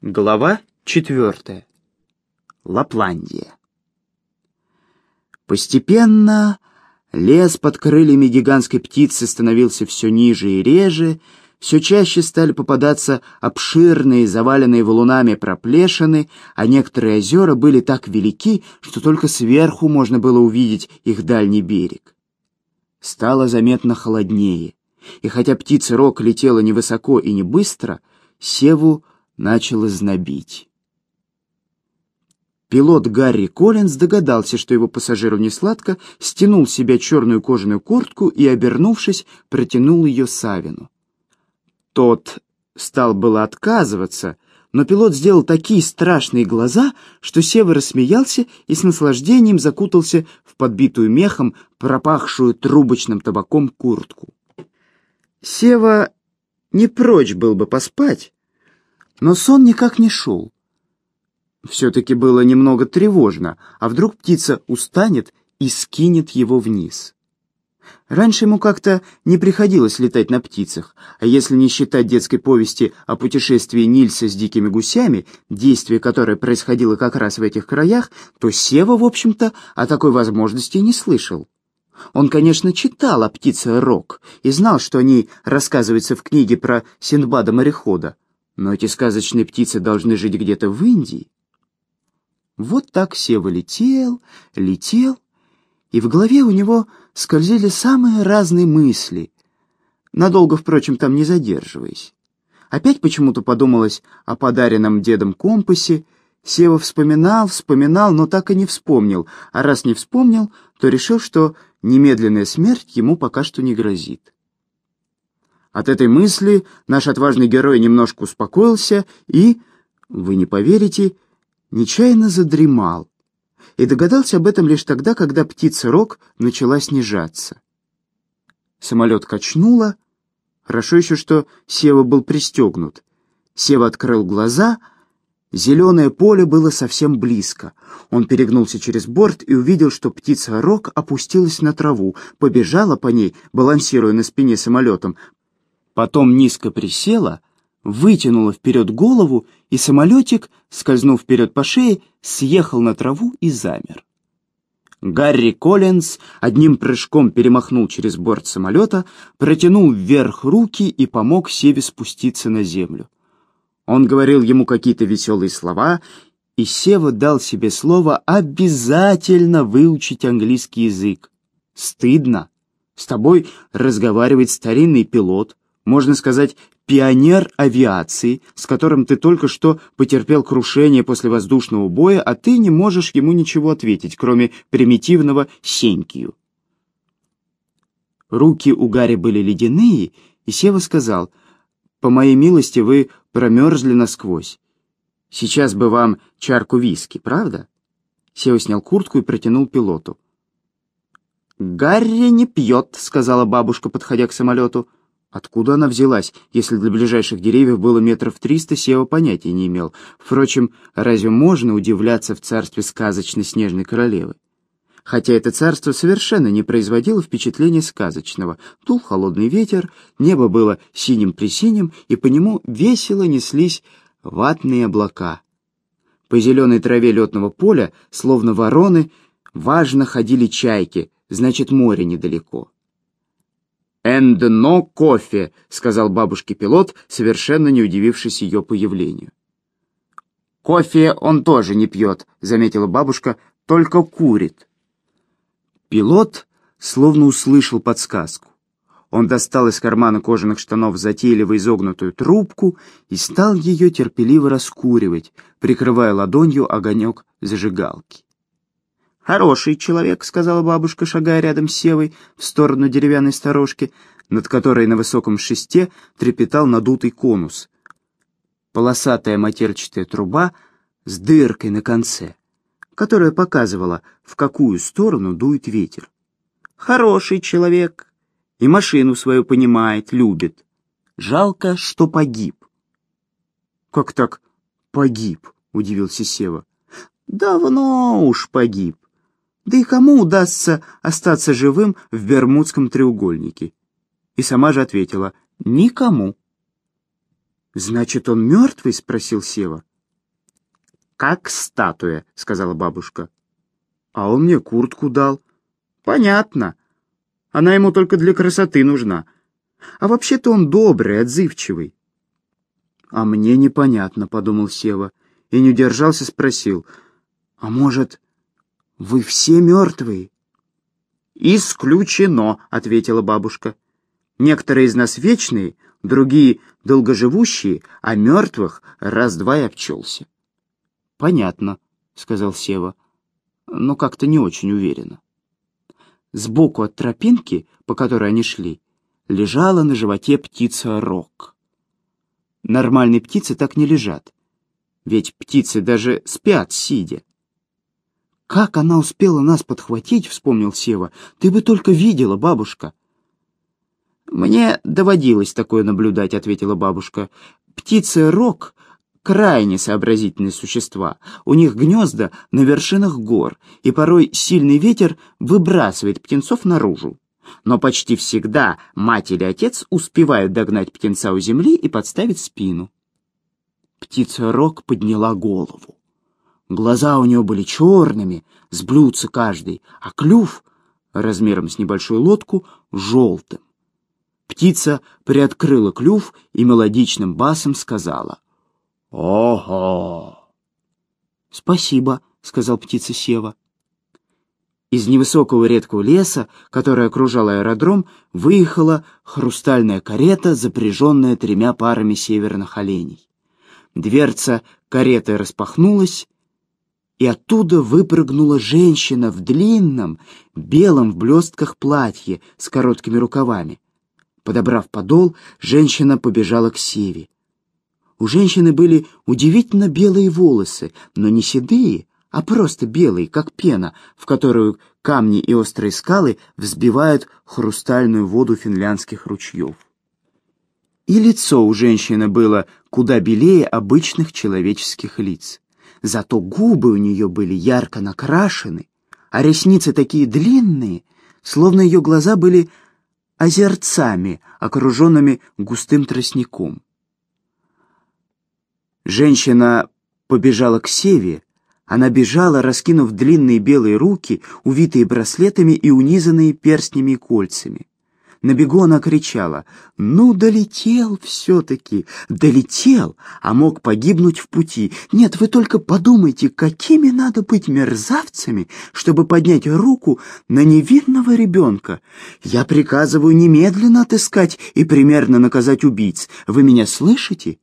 Глава четвертая. Лапландия. Постепенно лес под крыльями гигантской птицы становился все ниже и реже, все чаще стали попадаться обширные, заваленные валунами проплешины, а некоторые озера были так велики, что только сверху можно было увидеть их дальний берег. Стало заметно холоднее, и хотя птица рок летела невысоко и не быстро, Севу начало знобить. Пилот Гарри Коллинз догадался, что его пассажиру не сладко, стянул с себя черную кожаную куртку и, обернувшись, протянул ее Савину. Тот стал было отказываться, но пилот сделал такие страшные глаза, что Сева рассмеялся и с наслаждением закутался в подбитую мехом, пропахшую трубочным табаком куртку. Сева не прочь был бы поспать, но сон никак не шел. Все-таки было немного тревожно, а вдруг птица устанет и скинет его вниз. Раньше ему как-то не приходилось летать на птицах, а если не считать детской повести о путешествии Нильса с дикими гусями, действие которое происходило как раз в этих краях, то Сева, в общем-то, о такой возможности не слышал. Он, конечно, читал о птице Рок и знал, что они рассказываются в книге про Синдбада-морехода, но эти сказочные птицы должны жить где-то в Индии. Вот так Сева летел, летел, и в голове у него скользили самые разные мысли, надолго, впрочем, там не задерживаясь. Опять почему-то подумалось о подаренном дедом компасе, Сева вспоминал, вспоминал, но так и не вспомнил, а раз не вспомнил, то решил, что немедленная смерть ему пока что не грозит. От этой мысли наш отважный герой немножко успокоился и, вы не поверите, нечаянно задремал. И догадался об этом лишь тогда, когда птица Рок начала снижаться. Самолет качнуло. Хорошо еще, что Сева был пристегнут. Сева открыл глаза. Зеленое поле было совсем близко. Он перегнулся через борт и увидел, что птица Рок опустилась на траву, побежала по ней, балансируя на спине самолетом, Потом низко присела, вытянула вперед голову, и самолетик, скользнув вперед по шее, съехал на траву и замер. Гарри Коллинз одним прыжком перемахнул через борт самолета, протянул вверх руки и помог Севе спуститься на землю. Он говорил ему какие-то веселые слова, и Сева дал себе слово обязательно выучить английский язык. Стыдно. С тобой разговаривает старинный пилот, можно сказать, пионер авиации, с которым ты только что потерпел крушение после воздушного боя, а ты не можешь ему ничего ответить, кроме примитивного «сенькию». Руки у Гарри были ледяные, и Сева сказал, «По моей милости, вы промерзли насквозь. Сейчас бы вам чарку виски, правда?» Сева снял куртку и протянул пилоту. «Гарри не пьет», — сказала бабушка, подходя к самолету. Откуда она взялась, если до ближайших деревьев было метров триста, Сева понятия не имел. Впрочем, разве можно удивляться в царстве сказочной снежной королевы? Хотя это царство совершенно не производило впечатления сказочного. Дул холодный ветер, небо было синим-присиним, и по нему весело неслись ватные облака. По зеленой траве летного поля, словно вороны, важно ходили чайки, значит, море недалеко. «And no кофе», — сказал бабушке пилот, совершенно не удивившись ее появлению. «Кофе он тоже не пьет», — заметила бабушка, — «только курит». Пилот словно услышал подсказку. Он достал из кармана кожаных штанов затейливо изогнутую трубку и стал ее терпеливо раскуривать, прикрывая ладонью огонек зажигалки. «Хороший человек», — сказала бабушка, шагая рядом с Севой в сторону деревянной сторожки, над которой на высоком шесте трепетал надутый конус. Полосатая матерчатая труба с дыркой на конце, которая показывала, в какую сторону дует ветер. «Хороший человек и машину свою понимает, любит. Жалко, что погиб». «Как так погиб?» — удивился Сева. «Давно уж погиб. Да и кому удастся остаться живым в Бермудском треугольнике? И сама же ответила, никому. «Значит, он мертвый?» — спросил Сева. как статуя», — сказала бабушка. «А он мне куртку дал». «Понятно. Она ему только для красоты нужна. А вообще-то он добрый, отзывчивый». «А мне непонятно», — подумал Сева, и не удержался, спросил. «А может, вы все мертвые?» «Исключено», — ответила бабушка. «Некоторые из нас вечные, другие — долгоживущие, а мертвых раз-два и обчелся». «Понятно», — сказал Сева, но как-то не очень уверенно. Сбоку от тропинки, по которой они шли, лежала на животе птица рок. Нормальные птицы так не лежат, ведь птицы даже спят, сидя. «Как она успела нас подхватить?» — вспомнил Сева. «Ты бы только видела, бабушка». «Мне доводилось такое наблюдать», — ответила бабушка. «Птицы рок крайне сообразительные существа. У них гнезда на вершинах гор, и порой сильный ветер выбрасывает птенцов наружу. Но почти всегда мать или отец успевают догнать птенца у земли и подставить спину. Птица Рок подняла голову. Глаза у нее были черными, с блюдца каждый, а клюв, размером с небольшую лодку, желтым. Птица приоткрыла клюв и мелодичным басом сказала «Ого!» «Спасибо», — сказал птица Сева. Из невысокого редкого леса, который окружал аэродром, выехала хрустальная карета, запряженная тремя парами северных оленей. Дверца кареты распахнулась, и оттуда выпрыгнула женщина в длинном, белом в блестках платье с короткими рукавами. Подобрав подол, женщина побежала к Севе. У женщины были удивительно белые волосы, но не седые, а просто белые, как пена, в которую камни и острые скалы взбивают хрустальную воду финляндских ручьев. И лицо у женщины было куда белее обычных человеческих лиц. Зато губы у нее были ярко накрашены, а ресницы такие длинные, словно ее глаза были озерцами, окруженными густым тростником. Женщина побежала к Севе, она бежала, раскинув длинные белые руки, увитые браслетами и унизанные перстнями и кольцами. На бегу она кричала «Ну, долетел все-таки! Долетел! А мог погибнуть в пути! Нет, вы только подумайте, какими надо быть мерзавцами, чтобы поднять руку на невинного ребенка! Я приказываю немедленно отыскать и примерно наказать убийц! Вы меня слышите?»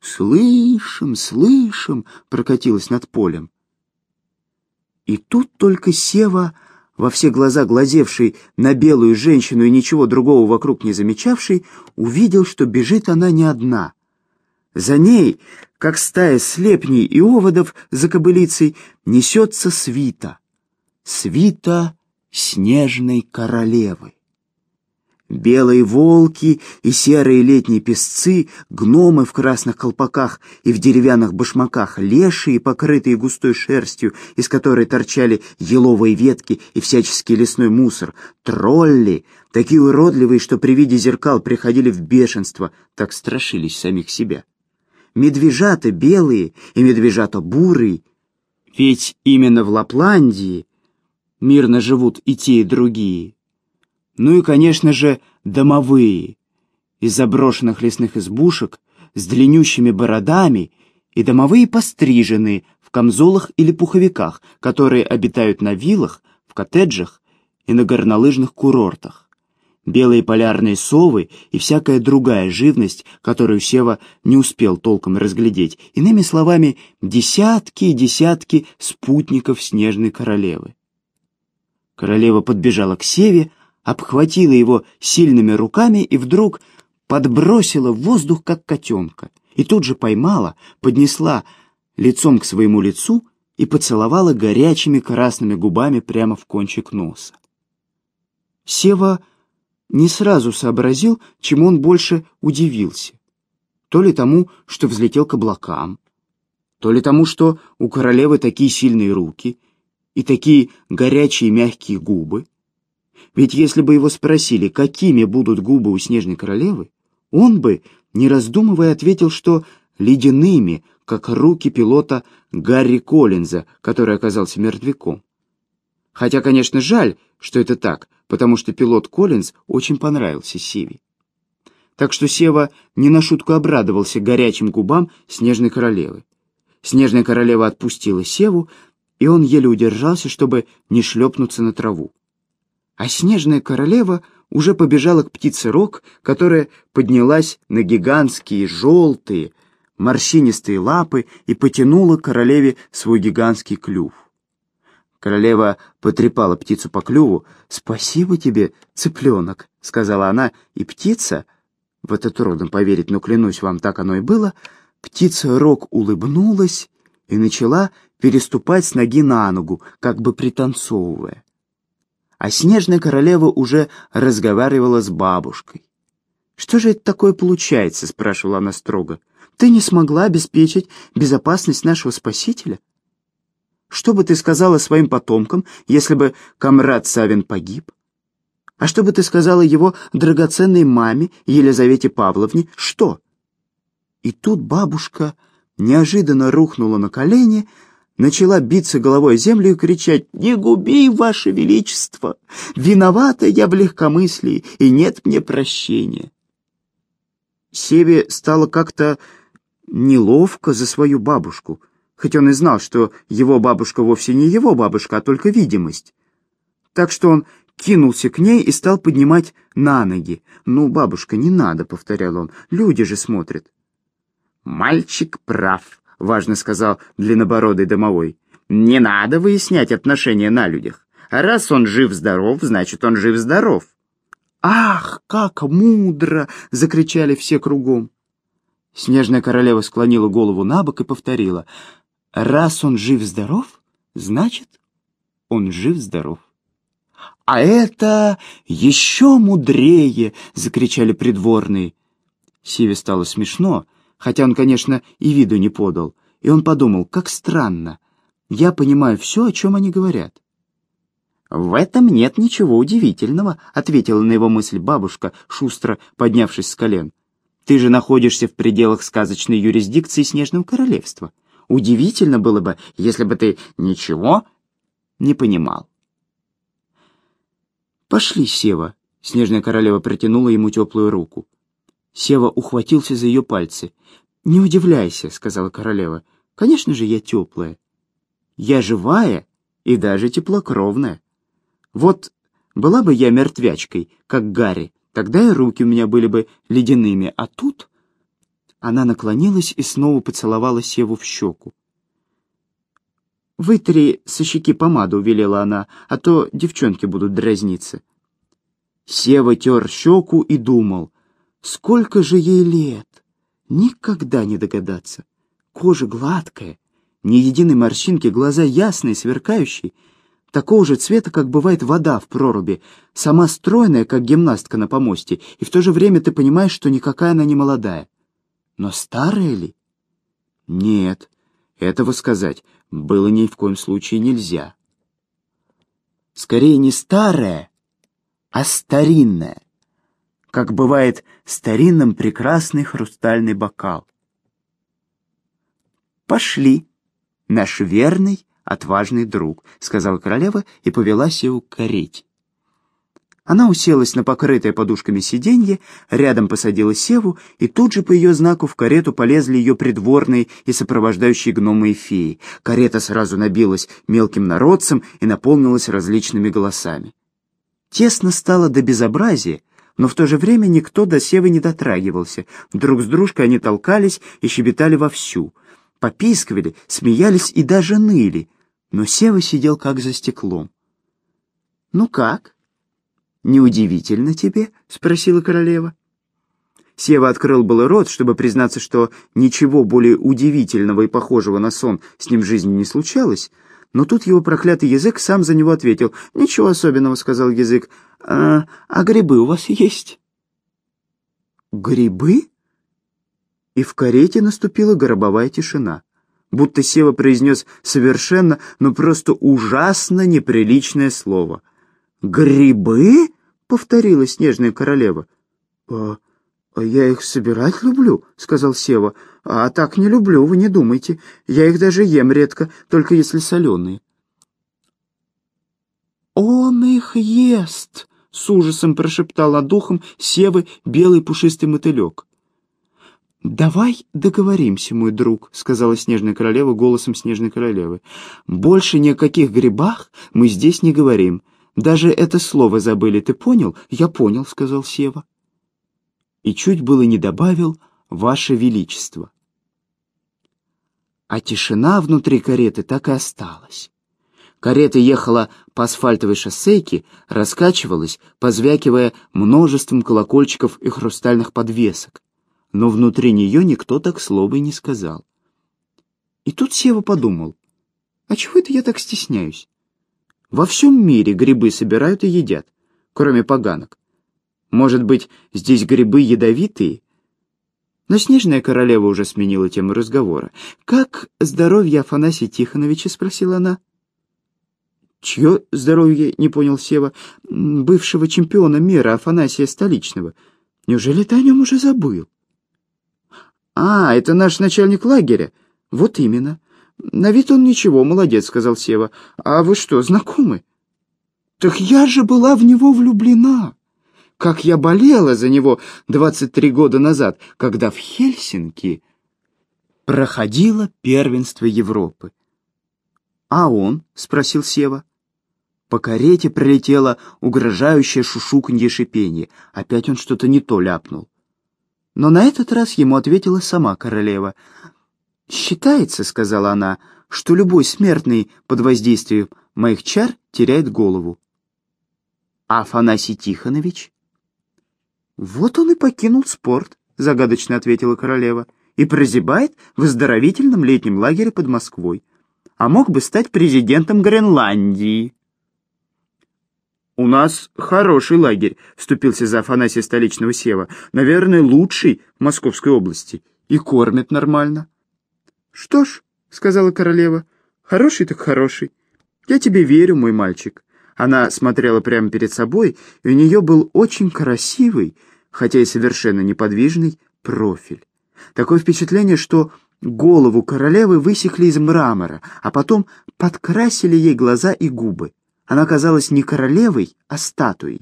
«Слышим, слышим!» — прокатилось над полем. И тут только Сева во все глаза глазевший на белую женщину и ничего другого вокруг не замечавший, увидел, что бежит она не одна. За ней, как стая слепней и оводов за кобылицей, несется свита. Свита снежной королевы. Белые волки и серые летние песцы, гномы в красных колпаках и в деревянных башмаках, лешие, покрытые густой шерстью, из которой торчали еловые ветки и всяческий лесной мусор, тролли, такие уродливые, что при виде зеркал приходили в бешенство, так страшились самих себя. Медвежата белые и медвежата бурые, ведь именно в Лапландии мирно живут и те, и другие. Ну и, конечно же, домовые из заброшенных лесных избушек с длиннющими бородами и домовые постриженные в камзолах или пуховиках, которые обитают на виллах, в коттеджах и на горнолыжных курортах. Белые полярные совы и всякая другая живность, которую Сева не успел толком разглядеть. Иными словами, десятки и десятки спутников снежной королевы. Королева подбежала к Севе, обхватила его сильными руками и вдруг подбросила в воздух, как котенка, и тут же поймала, поднесла лицом к своему лицу и поцеловала горячими красными губами прямо в кончик носа. Сева не сразу сообразил, чему он больше удивился. То ли тому, что взлетел к облакам, то ли тому, что у королевы такие сильные руки и такие горячие мягкие губы, ведь если бы его спросили, какими будут губы у Снежной Королевы, он бы, не раздумывая, ответил, что ледяными, как руки пилота Гарри Коллинза, который оказался мертвяком. Хотя, конечно, жаль, что это так, потому что пилот Коллинз очень понравился Севе. Так что Сева не на шутку обрадовался горячим губам Снежной Королевы. Снежная Королева отпустила Севу, и он еле удержался, чтобы не шлепнуться на траву. А Снежная Королева уже побежала к птице Рок, которая поднялась на гигантские желтые, морщинистые лапы и потянула королеве свой гигантский клюв. Королева потрепала птицу по клюву. «Спасибо тебе, цыпленок», — сказала она, и птица, в это трудно поверить, но клянусь вам, так оно и было, птица Рок улыбнулась и начала переступать с ноги на ногу, как бы пританцовывая. А снежная королева уже разговаривала с бабушкой. «Что же это такое получается?» — спрашивала она строго. «Ты не смогла обеспечить безопасность нашего спасителя?» Что бы ты сказала своим потомкам, если бы комрад Савин погиб? А что бы ты сказала его драгоценной маме Елизавете Павловне? Что? И тут бабушка неожиданно рухнула на колени, начала биться головой о землю и кричать «Не губи, Ваше Величество! Виновата я в легкомыслии, и нет мне прощения!» Севе стало как-то неловко за свою бабушку — хоть он и знал, что его бабушка вовсе не его бабушка, а только видимость. Так что он кинулся к ней и стал поднимать на ноги. «Ну, бабушка, не надо», — повторял он, — «люди же смотрят». «Мальчик прав», — важно сказал длиннобородый домовой. «Не надо выяснять отношения на людях. Раз он жив-здоров, значит, он жив-здоров». «Ах, как мудро!» — закричали все кругом. Снежная королева склонила голову на бок и повторила — Раз он жив-здоров, значит, он жив-здоров. «А это еще мудрее!» — закричали придворные. Сиве стало смешно, хотя он, конечно, и виду не подал, и он подумал, как странно. Я понимаю все, о чем они говорят. «В этом нет ничего удивительного», — ответила на его мысль бабушка, шустро поднявшись с колен. «Ты же находишься в пределах сказочной юрисдикции Снежного Королевства. Удивительно было бы, если бы ты ничего не понимал. «Пошли, Сева!» — Снежная королева протянула ему теплую руку. Сева ухватился за ее пальцы. «Не удивляйся», — сказала королева. «Конечно же, я теплая. Я живая и даже теплокровная. Вот была бы я мертвячкой, как Гарри, тогда и руки у меня были бы ледяными, а тут...» Она наклонилась и снова поцеловала Севу в щеку. «Вытри со щеки помаду», — велела она, — «а то девчонки будут дразниться». Сева тер щеку и думал, сколько же ей лет. Никогда не догадаться. Кожа гладкая, ни единой морщинки, глаза ясные, сверкающие, такого же цвета, как бывает вода в проруби, сама стройная, как гимнастка на помосте, и в то же время ты понимаешь, что никакая она не молодая. Но старая ли? Нет, этого сказать было ни в коем случае нельзя. Скорее не старая, а старинная, как бывает старинным прекрасный хрустальный бокал. «Пошли, наш верный, отважный друг», — сказала королева и повела Севу к карете. Она уселась на покрытое подушками сиденье, рядом посадила Севу, и тут же по ее знаку в карету полезли ее придворные и сопровождающие гномы и феи. Карета сразу набилась мелким народцем и наполнилась различными голосами. Тесно стало до безобразия, но в то же время никто до Севы не дотрагивался. Друг с дружкой они толкались и щебетали вовсю. Попискивали, смеялись и даже ныли, но Сева сидел как за стеклом. «Ну как?» «Неудивительно тебе?» — спросила королева. Сева открыл было рот, чтобы признаться, что ничего более удивительного и похожего на сон с ним в жизни не случалось, но тут его проклятый язык сам за него ответил. «Ничего особенного», — сказал язык. «А, а грибы у вас есть?» «Грибы?» И в карете наступила гробовая тишина, будто Сева произнес совершенно, но просто ужасно неприличное слово — «Грибы?» — повторила снежная королева. «А «Я их собирать люблю», — сказал Сева. «А так не люблю, вы не думайте. Я их даже ем редко, только если соленые». «Он их ест!» — с ужасом прошептал над духом Севы белый пушистый мотылек. «Давай договоримся, мой друг», — сказала Снежная Королева голосом Снежной Королевы. «Больше ни о каких грибах мы здесь не говорим. Даже это слово забыли, ты понял?» «Я понял», — сказал Сева. И чуть было не добавил «Ваше Величество». А тишина внутри кареты так и осталась. Карета ехала по асфальтовой шоссейке, раскачивалась, позвякивая множеством колокольчиков и хрустальных подвесок. Но внутри нее никто так слова и не сказал. И тут Сева подумал, а чего это я так стесняюсь? Во всем мире грибы собирают и едят, кроме поганок. Может быть, здесь грибы ядовитые? Но Снежная Королева уже сменила тему разговора. «Как здоровье Афанасия Тихоновича?» — спросила она. «Чье здоровье?» — не понял Сева. «Бывшего чемпиона мира Афанасия Столичного. Неужели ты о нем уже забыл?» «А, это наш начальник лагеря. Вот именно. На вид он ничего, молодец», — сказал Сева. «А вы что, знакомы?» «Так я же была в него влюблена. Как я болела за него двадцать три года назад, когда в Хельсинки проходило первенство Европы». «А он?» — спросил Сева. По карете пролетело угрожающее шушуканье шипение. Опять он что-то не то ляпнул. Но на этот раз ему ответила сама королева. «Считается, — сказала она, — что любой смертный под воздействием моих чар теряет голову». «А Афанасий Тихонович?» «Вот он и покинул спорт», — загадочно ответила королева, «и прозябает в оздоровительном летнем лагере под Москвой, а мог бы стать президентом Гренландии». «У нас хороший лагерь», — вступился за Афанасия столичного сева. «Наверное, лучший в Московской области. И кормят нормально». «Что ж», — сказала королева, — «хороший так хороший. Я тебе верю, мой мальчик». Она смотрела прямо перед собой, и у нее был очень красивый, хотя и совершенно неподвижный, профиль. Такое впечатление, что голову королевы высекли из мрамора, а потом подкрасили ей глаза и губы. Она казалась не королевой, а статуей.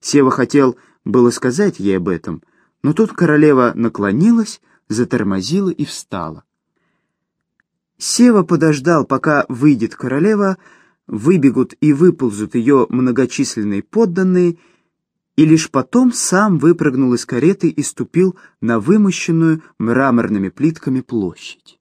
Сева хотел было сказать ей об этом, но тут королева наклонилась, затормозила и встала. Сева подождал, пока выйдет королева, выбегут и выползут ее многочисленные подданные, и лишь потом сам выпрыгнул из кареты и ступил на вымощенную мраморными плитками площадь.